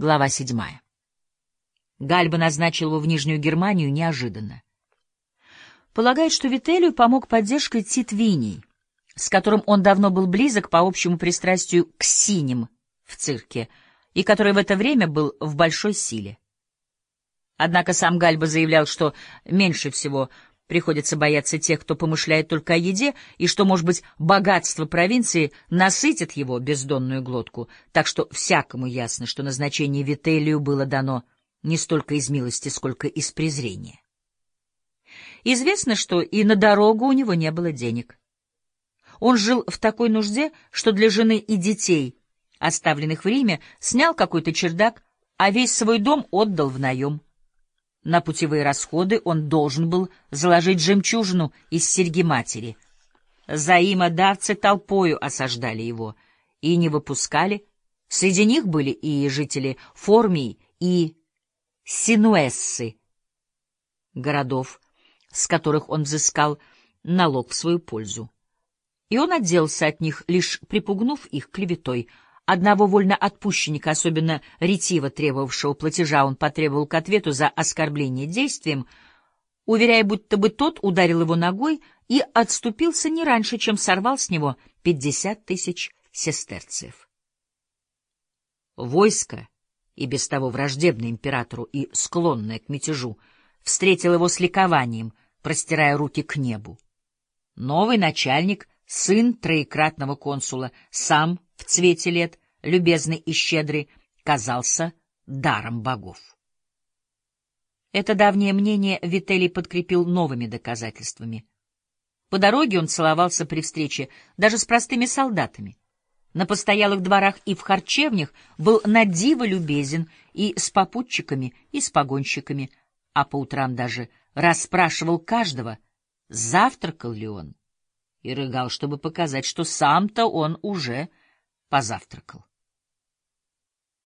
Глава седьмая. Гальба назначил его в Нижнюю Германию неожиданно. Полагает, что Вителию помог поддержкой Тит Виний, с которым он давно был близок по общему пристрастию к синим в цирке, и который в это время был в большой силе. Однако сам Гальба заявлял, что меньше всего приходится бояться тех, кто помышляет только о еде, и что, может быть, богатство провинции насытит его бездонную глотку, так что всякому ясно, что назначение Вителию было дано не столько из милости, сколько из презрения. Известно, что и на дорогу у него не было денег. Он жил в такой нужде, что для жены и детей, оставленных в Риме, снял какой-то чердак, а весь свой дом отдал в наем. На путевые расходы он должен был заложить жемчужину из серьги матери. Заимодавцы толпою осаждали его и не выпускали. Среди них были и жители Формии, и Синуэссы, городов, с которых он взыскал налог в свою пользу. И он отделался от них, лишь припугнув их клеветой. Одного вольноотпущенника, особенно ретиво требовавшего платежа, он потребовал к ответу за оскорбление действием, уверяя, будто бы тот ударил его ногой и отступился не раньше, чем сорвал с него пятьдесят тысяч сестерцев. Войско, и без того враждебное императору и склонное к мятежу, встретил его с ликованием, простирая руки к небу. Новый начальник, сын троекратного консула, сам в цвете лет, любезный и щедрый, казался даром богов. Это давнее мнение Вителий подкрепил новыми доказательствами. По дороге он целовался при встрече даже с простыми солдатами. На постоялых дворах и в харчевнях был надиво любезен и с попутчиками, и с погонщиками, а по утрам даже расспрашивал каждого, завтракал ли он, и рыгал, чтобы показать, что сам-то он уже позавтракал.